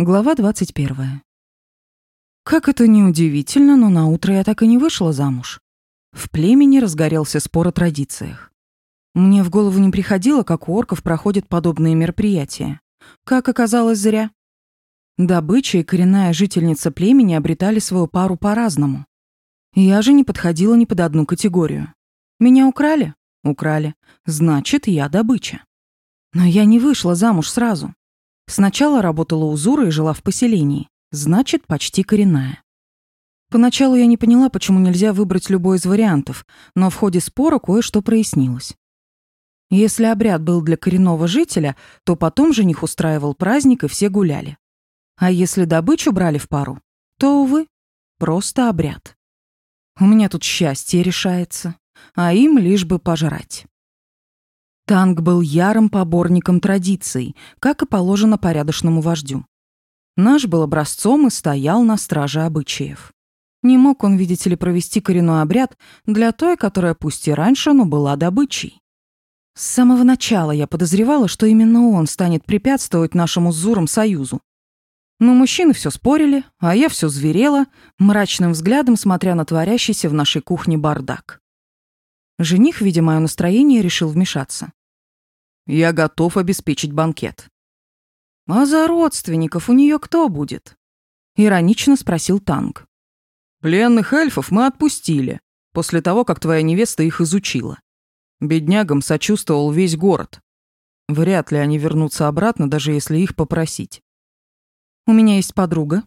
Глава 21. Как это ни удивительно, но на утро я так и не вышла замуж. В племени разгорелся спор о традициях. Мне в голову не приходило, как у орков проходят подобные мероприятия. Как оказалось, зря. Добыча и коренная жительница племени обретали свою пару по-разному. Я же не подходила ни под одну категорию. Меня украли? Украли. Значит, я добыча. Но я не вышла замуж сразу. Сначала работала у Зуры и жила в поселении, значит, почти коренная. Поначалу я не поняла, почему нельзя выбрать любой из вариантов, но в ходе спора кое-что прояснилось. Если обряд был для коренного жителя, то потом жених устраивал праздник, и все гуляли. А если добычу брали в пару, то, увы, просто обряд. У меня тут счастье решается, а им лишь бы пожрать. Танк был ярым поборником традиций, как и положено порядочному вождю. Наш был образцом и стоял на страже обычаев. Не мог он, видите ли, провести коренной обряд для той, которая пусть и раньше, но была добычей. С самого начала я подозревала, что именно он станет препятствовать нашему зурам союзу. Но мужчины все спорили, а я все зверела, мрачным взглядом смотря на творящийся в нашей кухне бардак. Жених, видя мое настроение, решил вмешаться. Я готов обеспечить банкет». «А за родственников у нее кто будет?» — иронично спросил Танк. «Пленных эльфов мы отпустили, после того, как твоя невеста их изучила. Беднягам сочувствовал весь город. Вряд ли они вернутся обратно, даже если их попросить. У меня есть подруга.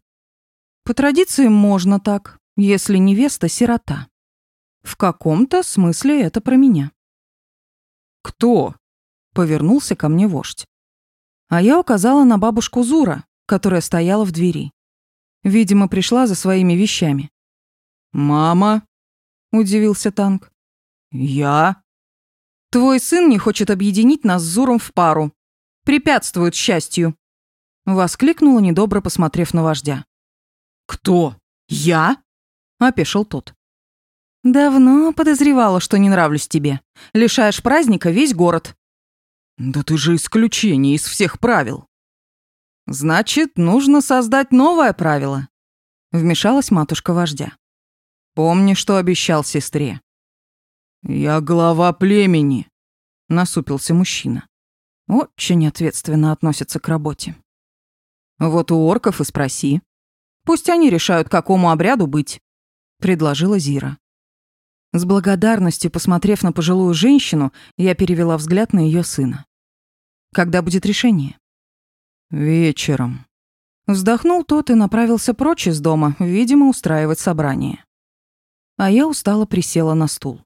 По традиции можно так, если невеста — сирота. В каком-то смысле это про меня». «Кто?» повернулся ко мне вождь. А я указала на бабушку Зура, которая стояла в двери. Видимо, пришла за своими вещами. «Мама?» – удивился танк. «Я?» «Твой сын не хочет объединить нас с Зуром в пару. Препятствует счастью!» – воскликнула, недобро посмотрев на вождя. «Кто? Я?» – опешил тот. «Давно подозревала, что не нравлюсь тебе. Лишаешь праздника весь город», «Да ты же исключение из всех правил!» «Значит, нужно создать новое правило», — вмешалась матушка вождя. «Помни, что обещал сестре». «Я глава племени», — насупился мужчина. Очень ответственно относится к работе. «Вот у орков и спроси. Пусть они решают, какому обряду быть», — предложила Зира. С благодарностью, посмотрев на пожилую женщину, я перевела взгляд на ее сына. Когда будет решение? Вечером. Вздохнул тот и направился прочь из дома, видимо, устраивать собрание. А я устало присела на стул.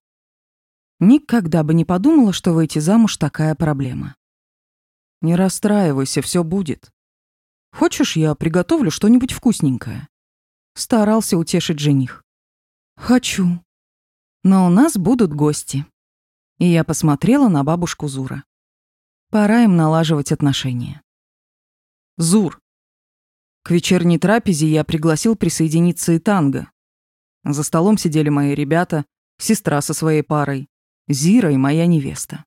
Никогда бы не подумала, что выйти замуж такая проблема. Не расстраивайся, все будет. Хочешь, я приготовлю что-нибудь вкусненькое? Старался утешить жених. Хочу. Но у нас будут гости. И я посмотрела на бабушку Зура. Пора им налаживать отношения. Зур. К вечерней трапезе я пригласил присоединиться и танго. За столом сидели мои ребята, сестра со своей парой, Зира и моя невеста.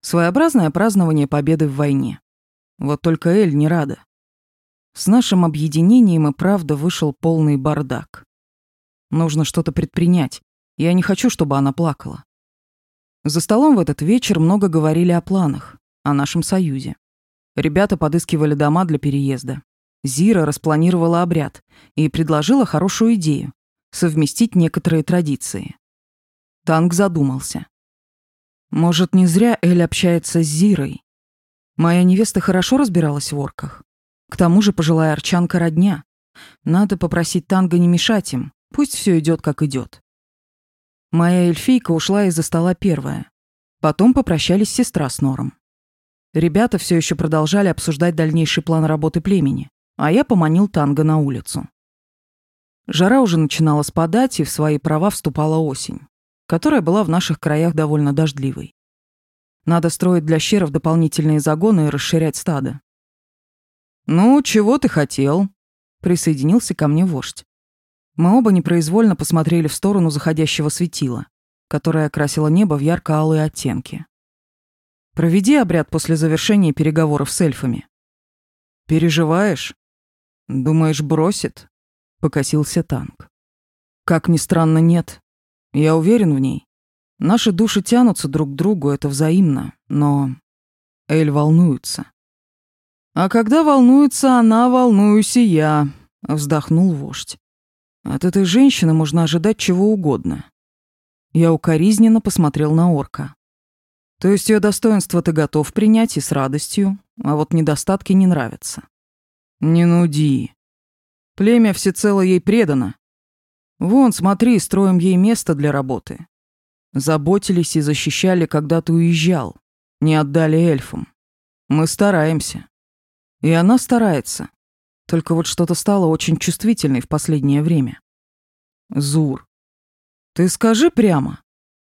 Своеобразное празднование победы в войне. Вот только Эль не рада. С нашим объединением и правда вышел полный бардак. Нужно что-то предпринять. Я не хочу, чтобы она плакала. За столом в этот вечер много говорили о планах о нашем союзе. Ребята подыскивали дома для переезда. Зира распланировала обряд и предложила хорошую идею — совместить некоторые традиции. Танк задумался. Может, не зря Эль общается с Зирой? Моя невеста хорошо разбиралась в орках. К тому же пожилая арчанка родня. Надо попросить Танга не мешать им, пусть все идет как идет. Моя эльфийка ушла из-за стола первая. Потом попрощались сестра с Нором. Ребята все еще продолжали обсуждать дальнейший план работы племени, а я поманил танго на улицу. Жара уже начинала спадать, и в свои права вступала осень, которая была в наших краях довольно дождливой. Надо строить для щеров дополнительные загоны и расширять стадо. «Ну, чего ты хотел?» — присоединился ко мне вождь. Мы оба непроизвольно посмотрели в сторону заходящего светила, которое окрасило небо в ярко-алые оттенки. Проведи обряд после завершения переговоров с эльфами. Переживаешь? Думаешь, бросит? Покосился танк. Как ни странно, нет. Я уверен в ней. Наши души тянутся друг к другу, это взаимно, но... Эль волнуется. А когда волнуется она, волнуюсь и я, вздохнул вождь. От этой женщины можно ожидать чего угодно. Я укоризненно посмотрел на орка. То есть ее достоинство ты готов принять и с радостью, а вот недостатки не нравятся. Не нуди. Племя всецело ей предано. Вон, смотри, строим ей место для работы. Заботились и защищали, когда ты уезжал. Не отдали эльфам. Мы стараемся. И она старается. Только вот что-то стало очень чувствительной в последнее время. Зур, ты скажи прямо,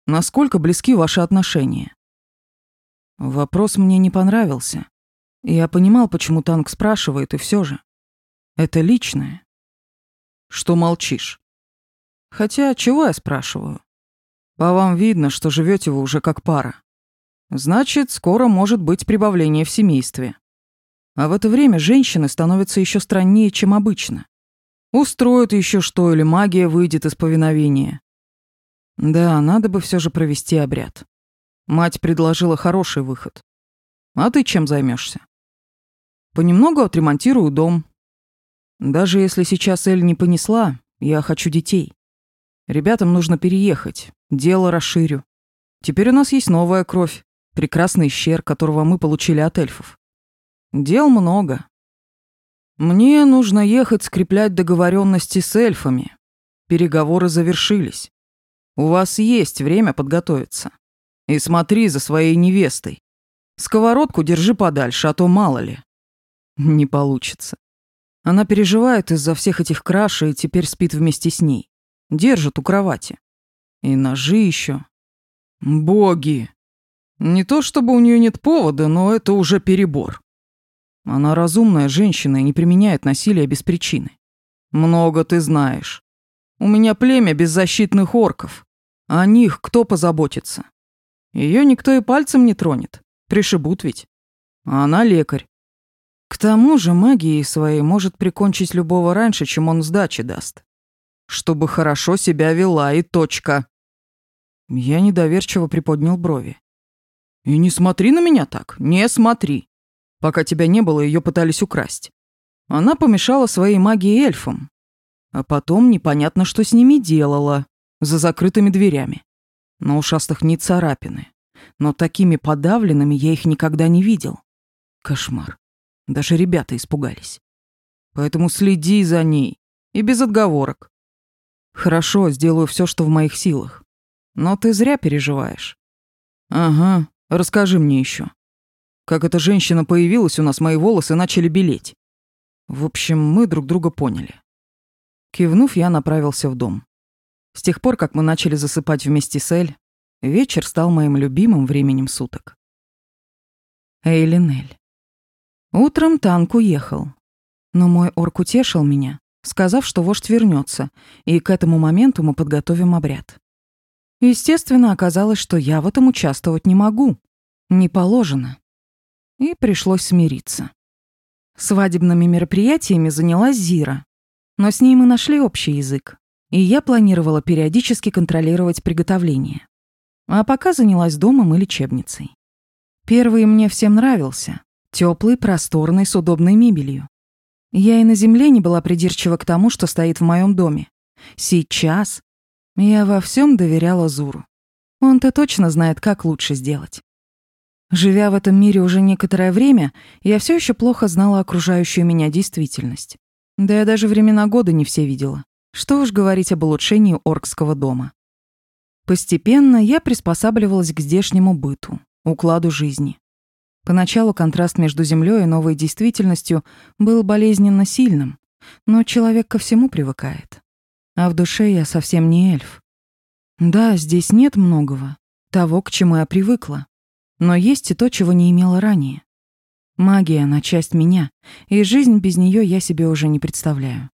насколько близки ваши отношения? Вопрос мне не понравился. Я понимал, почему танк спрашивает, и все же. Это личное. Что молчишь? Хотя, чего я спрашиваю? По вам видно, что живете вы уже как пара. Значит, скоро может быть прибавление в семействе. А в это время женщины становятся еще страннее, чем обычно. Устроят еще что, или магия выйдет из повиновения. Да, надо бы все же провести обряд. Мать предложила хороший выход. А ты чем займешься? Понемногу отремонтирую дом. Даже если сейчас Эль не понесла, я хочу детей. Ребятам нужно переехать, дело расширю. Теперь у нас есть новая кровь, прекрасный щер, которого мы получили от эльфов. Дел много. Мне нужно ехать скреплять договоренности с эльфами. Переговоры завершились. У вас есть время подготовиться. И смотри за своей невестой. Сковородку держи подальше, а то мало ли. Не получится. Она переживает из-за всех этих краш и теперь спит вместе с ней. Держит у кровати. И ножи еще. Боги! Не то чтобы у нее нет повода, но это уже перебор. Она разумная женщина и не применяет насилия без причины. Много ты знаешь. У меня племя беззащитных орков. О них кто позаботится? Ее никто и пальцем не тронет. Пришибут ведь. А она лекарь. К тому же магией своей может прикончить любого раньше, чем он сдачи даст. Чтобы хорошо себя вела и точка. Я недоверчиво приподнял брови. И не смотри на меня так, не смотри. Пока тебя не было, ее пытались украсть. Она помешала своей магии эльфам. А потом непонятно, что с ними делала. За закрытыми дверями. На ушастых не царапины. Но такими подавленными я их никогда не видел. Кошмар. Даже ребята испугались. Поэтому следи за ней. И без отговорок. Хорошо, сделаю все, что в моих силах. Но ты зря переживаешь. Ага, расскажи мне еще. Как эта женщина появилась у нас, мои волосы начали белеть. В общем, мы друг друга поняли. Кивнув, я направился в дом. С тех пор, как мы начали засыпать вместе с Эль, вечер стал моим любимым временем суток. Эйлин Эль. Утром танк уехал. Но мой орк утешил меня, сказав, что вождь вернется, и к этому моменту мы подготовим обряд. Естественно, оказалось, что я в этом участвовать не могу. Не положено. И пришлось смириться. Свадебными мероприятиями занялась Зира, но с ней мы нашли общий язык и я планировала периодически контролировать приготовление. А пока занялась домом и лечебницей. Первый мне всем нравился. Теплый, просторный, с удобной мебелью. Я и на земле не была придирчива к тому, что стоит в моем доме. Сейчас я во всем доверяла Зуру. Он-то точно знает, как лучше сделать. Живя в этом мире уже некоторое время, я все еще плохо знала окружающую меня действительность. Да я даже времена года не все видела. Что уж говорить об улучшении Оркского дома. Постепенно я приспосабливалась к здешнему быту, укладу жизни. Поначалу контраст между землей и новой действительностью был болезненно сильным, но человек ко всему привыкает. А в душе я совсем не эльф. Да, здесь нет многого, того, к чему я привыкла, но есть и то, чего не имела ранее. Магия, она часть меня, и жизнь без нее я себе уже не представляю.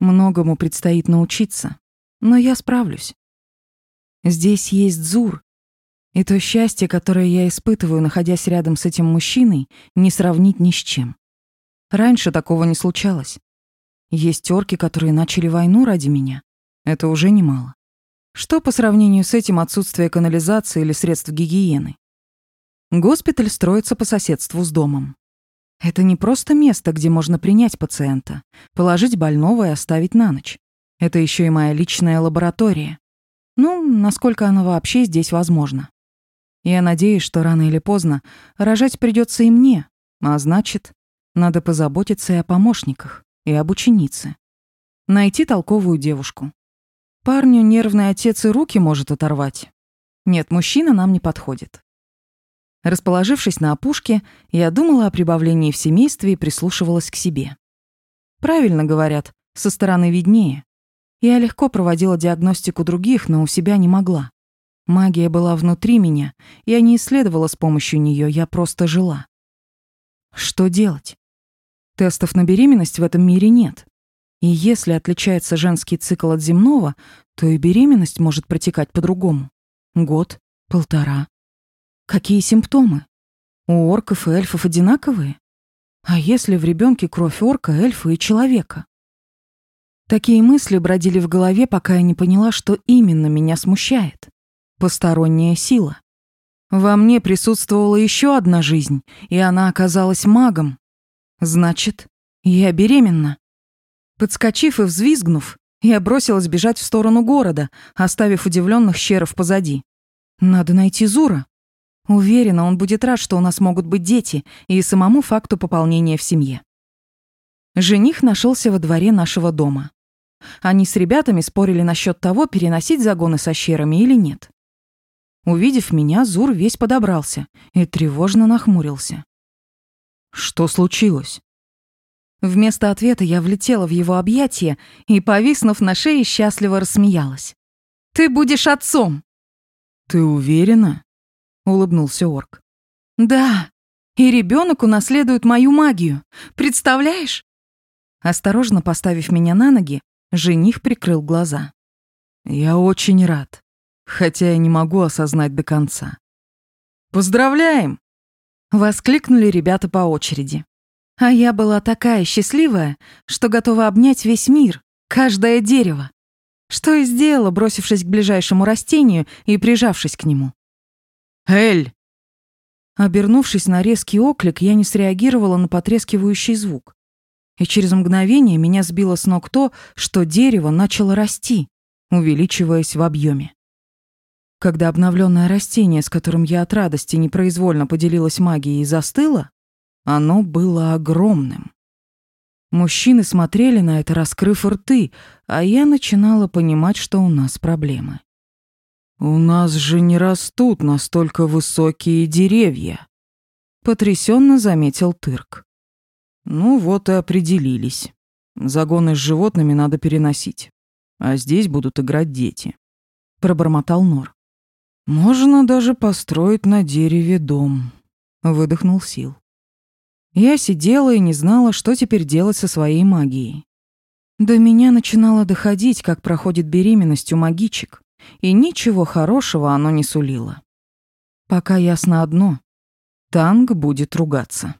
Многому предстоит научиться, но я справлюсь. Здесь есть Зур, и то счастье, которое я испытываю, находясь рядом с этим мужчиной, не сравнить ни с чем. Раньше такого не случалось. Есть терки, которые начали войну ради меня. Это уже немало. Что по сравнению с этим отсутствие канализации или средств гигиены? Госпиталь строится по соседству с домом. Это не просто место, где можно принять пациента, положить больного и оставить на ночь. Это еще и моя личная лаборатория. Ну, насколько она вообще здесь возможна. Я надеюсь, что рано или поздно рожать придется и мне, а значит, надо позаботиться и о помощниках, и об ученице. Найти толковую девушку. Парню нервный отец и руки может оторвать. Нет, мужчина нам не подходит. Расположившись на опушке, я думала о прибавлении в семействе и прислушивалась к себе. Правильно говорят, со стороны виднее. Я легко проводила диагностику других, но у себя не могла. Магия была внутри меня, я не исследовала с помощью нее, я просто жила. Что делать? Тестов на беременность в этом мире нет. И если отличается женский цикл от земного, то и беременность может протекать по-другому. Год, полтора, Какие симптомы? У орков и эльфов одинаковые? А если в ребенке кровь орка, эльфа и человека? Такие мысли бродили в голове, пока я не поняла, что именно меня смущает. Посторонняя сила. Во мне присутствовала еще одна жизнь, и она оказалась магом. Значит, я беременна. Подскочив и взвизгнув, я бросилась бежать в сторону города, оставив удивленных щеров позади. Надо найти Зура. Уверена, он будет рад, что у нас могут быть дети, и самому факту пополнения в семье. Жених нашелся во дворе нашего дома. Они с ребятами спорили насчет того, переносить загоны со щерами или нет. Увидев меня, Зур весь подобрался и тревожно нахмурился. «Что случилось?» Вместо ответа я влетела в его объятия и, повиснув на шее, счастливо рассмеялась. «Ты будешь отцом!» «Ты уверена?» — улыбнулся орк. «Да, и ребенок унаследует мою магию. Представляешь?» Осторожно поставив меня на ноги, жених прикрыл глаза. «Я очень рад, хотя я не могу осознать до конца». «Поздравляем!» — воскликнули ребята по очереди. А я была такая счастливая, что готова обнять весь мир, каждое дерево. Что и сделала, бросившись к ближайшему растению и прижавшись к нему. «Эль!» Обернувшись на резкий оклик, я не среагировала на потрескивающий звук. И через мгновение меня сбило с ног то, что дерево начало расти, увеличиваясь в объеме. Когда обновленное растение, с которым я от радости непроизвольно поделилась магией, застыло, оно было огромным. Мужчины смотрели на это, раскрыв рты, а я начинала понимать, что у нас проблемы. У нас же не растут настолько высокие деревья, потрясенно заметил Тырк. Ну вот и определились. Загоны с животными надо переносить, а здесь будут играть дети, пробормотал Нор. Можно даже построить на дереве дом, выдохнул Сил. Я сидела и не знала, что теперь делать со своей магией. До меня начинало доходить, как проходит беременность у магичек и ничего хорошего оно не сулило. Пока ясно одно — танк будет ругаться.